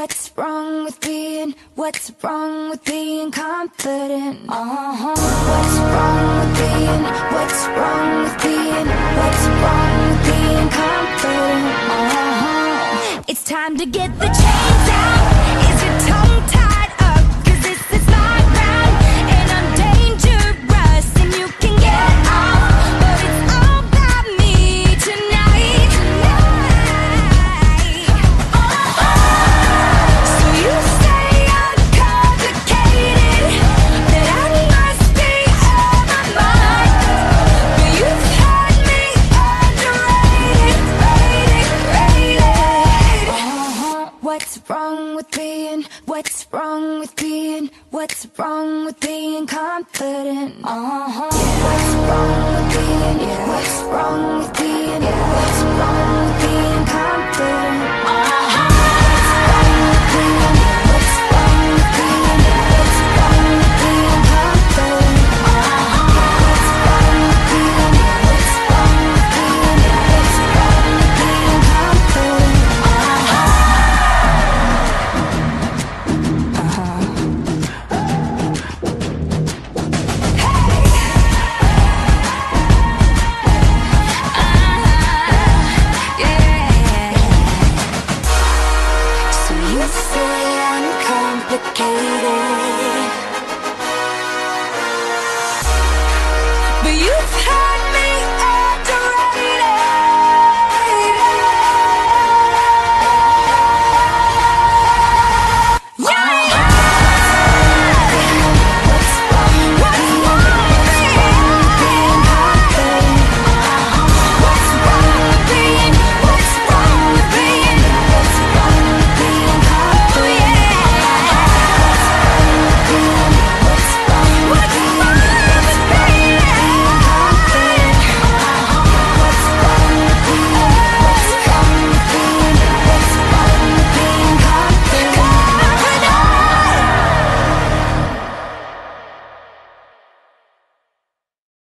What's wrong with being? What's wrong with being confident? Uh-huh. What's wrong with being? What's wrong with being? What's wrong with being confident? Uh-huh. It's time to get the chains out. Is your tongue tied What's wrong with being? What's wrong with being confident? Uh-huh. Being? What's wrong complicated